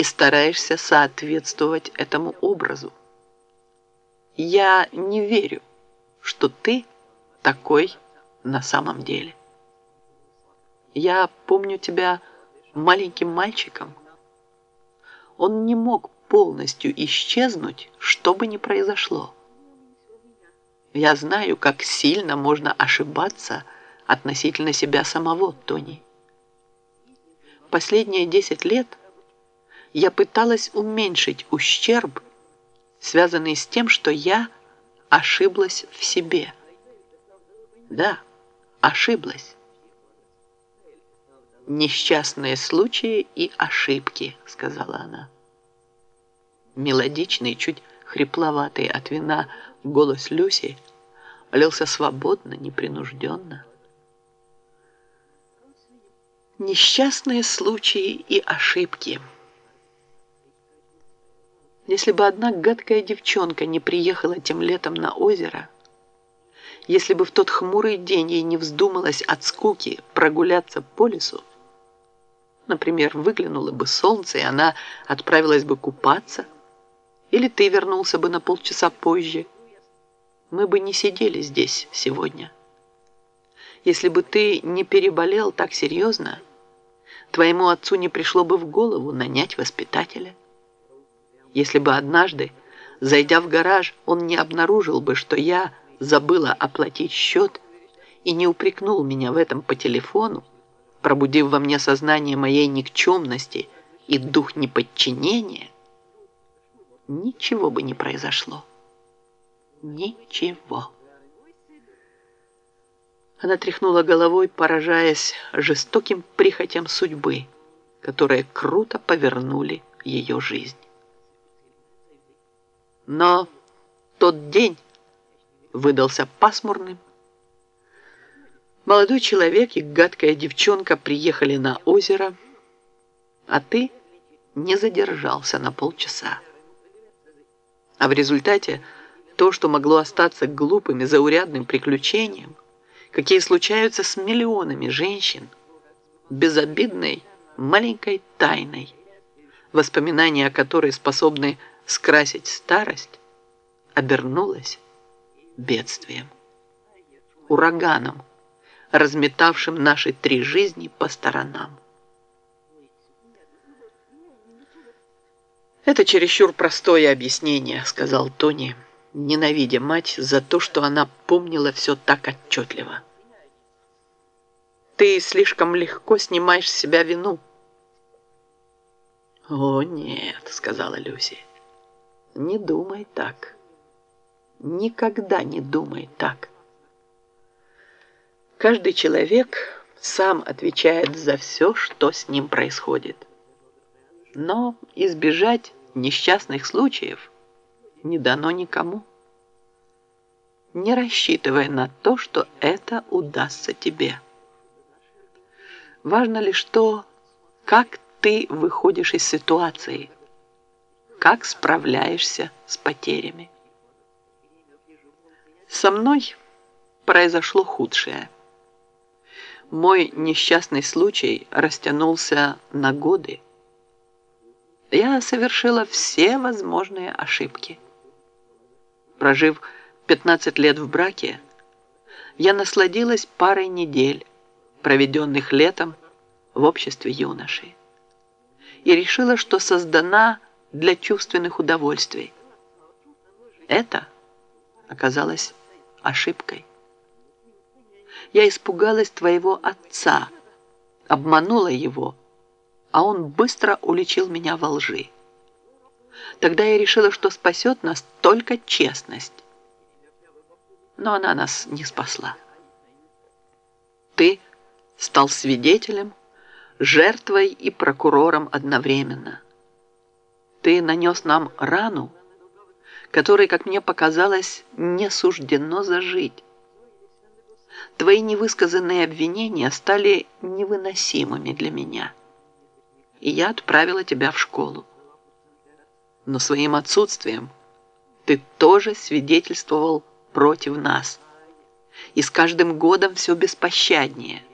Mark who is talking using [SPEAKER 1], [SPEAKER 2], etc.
[SPEAKER 1] и стараешься соответствовать этому образу. Я не верю, что ты такой на самом деле. Я помню тебя маленьким мальчиком. Он не мог полностью исчезнуть, что бы ни произошло. Я знаю, как сильно можно ошибаться относительно себя самого, Тони. Последние десять лет я пыталась уменьшить ущерб, связанный с тем, что я ошиблась в себе. Да, ошиблась. «Несчастные случаи и ошибки», — сказала она. Мелодичный, чуть хрипловатый от вина голос Люси лился свободно, непринужденно. Несчастные случаи и ошибки. Если бы одна гадкая девчонка не приехала тем летом на озеро, если бы в тот хмурый день ей не вздумалось от скуки прогуляться по лесу, например, выглянуло бы солнце, и она отправилась бы купаться, или ты вернулся бы на полчаса позже, мы бы не сидели здесь сегодня. Если бы ты не переболел так серьезно, твоему отцу не пришло бы в голову нанять воспитателя. Если бы однажды, зайдя в гараж, он не обнаружил бы, что я забыла оплатить счет и не упрекнул меня в этом по телефону, пробудив во мне сознание моей никчемности и дух неподчинения, ничего бы не произошло. Ничего. Она тряхнула головой, поражаясь жестоким прихотям судьбы, которые круто повернули ее жизнь. Но тот день выдался пасмурным. Молодой человек и гадкая девчонка приехали на озеро, а ты не задержался на полчаса. А в результате то, что могло остаться глупым и заурядным приключением, какие случаются с миллионами женщин, безобидной маленькой тайной, воспоминания о которой способны скрасить старость, обернулась бедствием, ураганом, разметавшим наши три жизни по сторонам. «Это чересчур простое объяснение», — сказал Тони, ненавидя мать за то, что она помнила все так отчетливо. «Ты слишком легко снимаешь с себя вину». «О, нет», — сказала Люси, — «не думай так. Никогда не думай так. Каждый человек сам отвечает за все, что с ним происходит». Но избежать несчастных случаев не дано никому. Не рассчитывая на то, что это удастся тебе. Важно лишь то, как ты выходишь из ситуации, как справляешься с потерями. Со мной произошло худшее. Мой несчастный случай растянулся на годы я совершила все возможные ошибки. Прожив 15 лет в браке, я насладилась парой недель, проведенных летом в обществе юношей, и решила, что создана для чувственных удовольствий. Это оказалось ошибкой. Я испугалась твоего отца, обманула его, а он быстро уличил меня во лжи. Тогда я решила, что спасет нас только честность. Но она нас не спасла. Ты стал свидетелем, жертвой и прокурором одновременно. Ты нанес нам рану, которой, как мне показалось, не суждено зажить. Твои невысказанные обвинения стали невыносимыми для меня и я отправила тебя в школу. Но своим отсутствием ты тоже свидетельствовал против нас. И с каждым годом все беспощаднее –